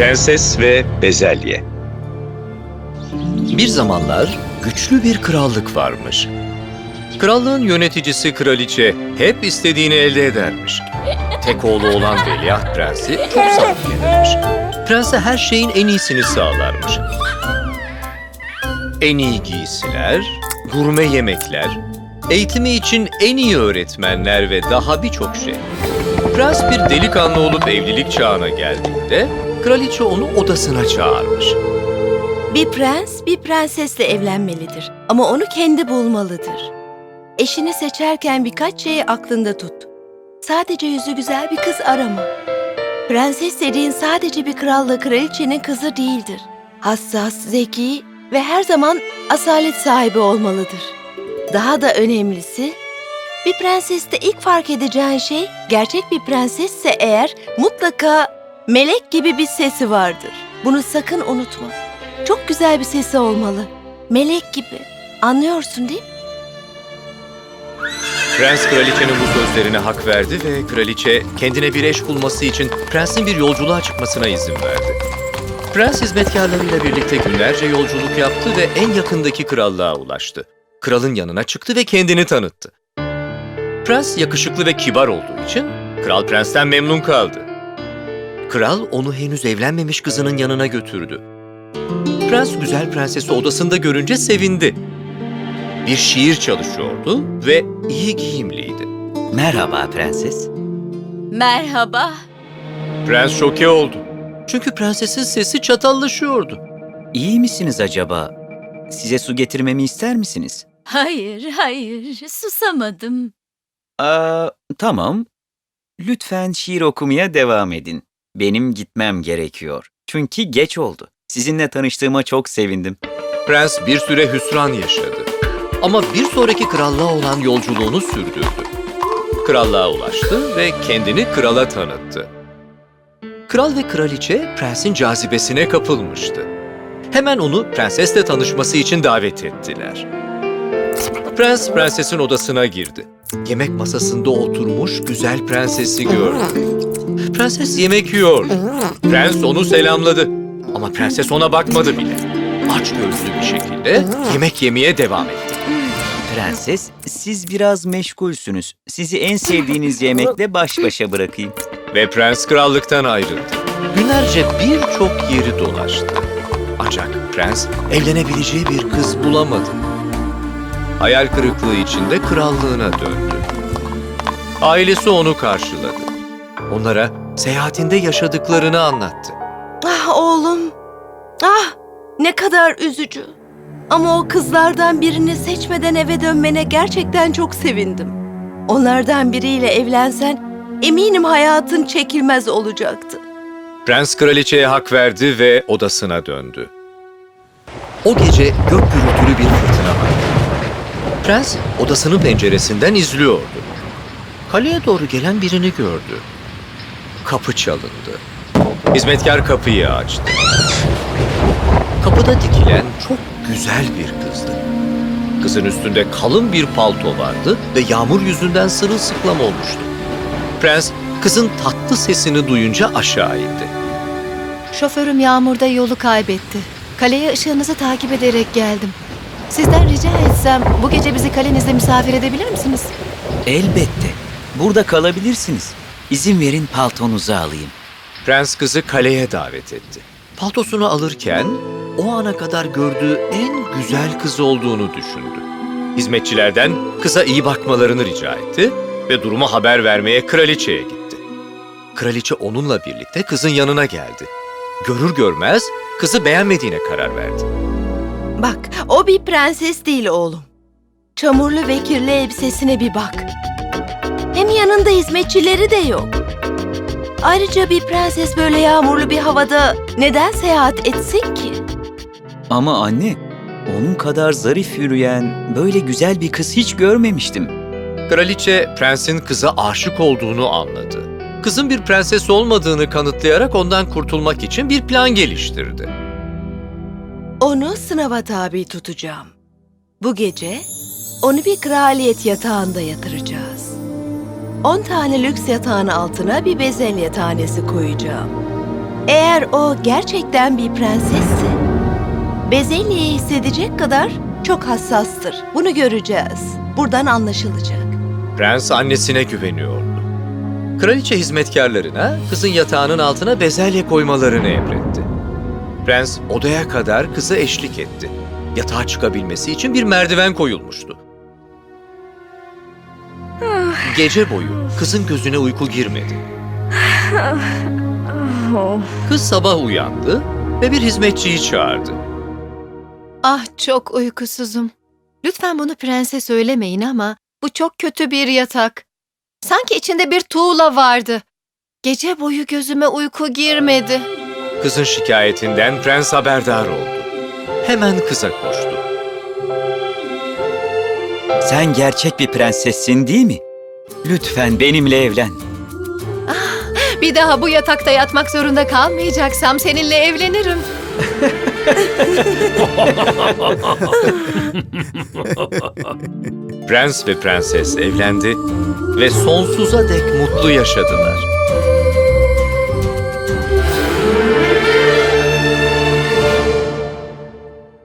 Prenses ve Bezelye Bir zamanlar güçlü bir krallık varmış. Krallığın yöneticisi kraliçe hep istediğini elde edermiş. Tek oğlu olan Veliaht Prensi çok zayıflenirmiş. Prense her şeyin en iyisini sağlarmış. En iyi giysiler, gurme yemekler, eğitimi için en iyi öğretmenler ve daha birçok şey. Prens bir delikanlı olup evlilik çağına geldiğinde kraliçe onu odasına çağırmış. Bir prens bir prensesle evlenmelidir ama onu kendi bulmalıdır. Eşini seçerken birkaç şeyi aklında tut. Sadece yüzü güzel bir kız arama. Prenses dediğin sadece bir kralla kraliçenin kızı değildir. Hassas, zeki ve her zaman asalet sahibi olmalıdır. Daha da önemlisi, bir prenseste ilk fark edeceğin şey gerçek bir prensesse eğer mutlaka melek gibi bir sesi vardır. Bunu sakın unutma. Çok güzel bir sesi olmalı. Melek gibi. Anlıyorsun değil mi? Prens kraliçenin bu sözlerine hak verdi ve kraliçe kendine bir eş bulması için prensin bir yolculuğa çıkmasına izin verdi. Prens hizmetkarlarıyla birlikte günlerce yolculuk yaptı ve en yakındaki krallığa ulaştı. Kralın yanına çıktı ve kendini tanıttı. Prens yakışıklı ve kibar olduğu için kral prensten memnun kaldı. Kral onu henüz evlenmemiş kızının yanına götürdü. Prens güzel prensesi odasında görünce sevindi. Bir şiir çalışıyordu ve iyi giyimliydi. Merhaba prenses. Merhaba. Prens şoke oldu. Çünkü prensesin sesi çatallaşıyordu. İyi misiniz acaba? Size su getirmemi ister misiniz? Hayır, hayır. Susamadım. Aa, tamam. Lütfen şiir okumaya devam edin. Benim gitmem gerekiyor. Çünkü geç oldu. Sizinle tanıştığıma çok sevindim. Prens bir süre hüsran yaşadı. Ama bir sonraki krallığa olan yolculuğunu sürdürdü. Krallığa ulaştı ve kendini krala tanıttı. Kral ve kraliçe prensin cazibesine kapılmıştı. Hemen onu prensesle tanışması için davet ettiler. Prens prensesin odasına girdi. Yemek masasında oturmuş güzel prensesi gördü. Prenses yemek yiyordu. Prens onu selamladı. Ama prenses ona bakmadı bile. Aç gözlü bir şekilde yemek yemeye devam etti. Prenses, siz biraz meşgulsünüz. Sizi en sevdiğiniz yemekle baş başa bırakayım. Ve prens krallıktan ayrıldı. Günlerce birçok yeri dolaştı. Ancak prens evlenebileceği bir kız bulamadı. Hayal kırıklığı içinde krallığına döndü. Ailesi onu karşıladı. Onlara seyahatinde yaşadıklarını anlattı. Ah oğlum. Ah ne kadar üzücü. Ama o kızlardan birini seçmeden eve dönmene gerçekten çok sevindim. Onlardan biriyle evlensen eminim hayatın çekilmez olacaktı. Prens kraliçeye hak verdi ve odasına döndü. O gece gök gürültülü bir fırtına vardı. Prens odasının penceresinden izliyordu. Kaleye doğru gelen birini gördü. Kapı çalındı. Hizmetkar kapıyı açtı. Kapıda dikilen çok güzel bir kızdı. Kızın üstünde kalın bir palto vardı ve yağmur yüzünden sırılsıklam olmuştu. Prens kızın tatlı sesini duyunca aşağı indi. Şoförüm yağmurda yolu kaybetti. Kaleye ışığınızı takip ederek geldim. Sizden rica etsem bu gece bizi kalenizde misafir edebilir misiniz? Elbette. Burada kalabilirsiniz. İzin verin paltonuzu alayım. Prens kızı kaleye davet etti. Paltosunu alırken o ana kadar gördüğü en güzel kız olduğunu düşündü. Hizmetçilerden kıza iyi bakmalarını rica etti ve durumu haber vermeye kraliçeye gitti. Kraliçe onunla birlikte kızın yanına geldi. Görür görmez kızı beğenmediğine karar verdi. Bak o bir prenses değil oğlum. Çamurlu ve kirli elbisesine bir bak. Hem yanında hizmetçileri de yok. Ayrıca bir prenses böyle yağmurlu bir havada neden seyahat etsin ki? Ama anne, onun kadar zarif yürüyen, böyle güzel bir kız hiç görmemiştim. Kraliçe, prensin kıza aşık olduğunu anladı. Kızın bir prenses olmadığını kanıtlayarak ondan kurtulmak için bir plan geliştirdi. Onu sınava tabi tutacağım. Bu gece onu bir kraliyet yatağında yatıracağım. 10 tane lüks yatağın altına bir bezelye tanesi koyacağım. Eğer o gerçekten bir prensesse, bezelyeyi hissedecek kadar çok hassastır. Bunu göreceğiz. Buradan anlaşılacak. Prens annesine güveniyordu. Kraliçe hizmetkarlarına kızın yatağının altına bezelye koymalarını emretti. Prens odaya kadar kıza eşlik etti. Yatağa çıkabilmesi için bir merdiven koyulmuştu. Gece boyu kızın gözüne uyku girmedi. Kız sabah uyandı ve bir hizmetçiyi çağırdı. Ah çok uykusuzum. Lütfen bunu prense söylemeyin ama bu çok kötü bir yatak. Sanki içinde bir tuğla vardı. Gece boyu gözüme uyku girmedi. Kızın şikayetinden prens haberdar oldu. Hemen kıza koştu. Sen gerçek bir prensessin değil mi? Lütfen benimle evlen. Bir daha bu yatakta yatmak zorunda kalmayacaksam seninle evlenirim. Prens ve prenses evlendi ve sonsuza dek mutlu yaşadılar.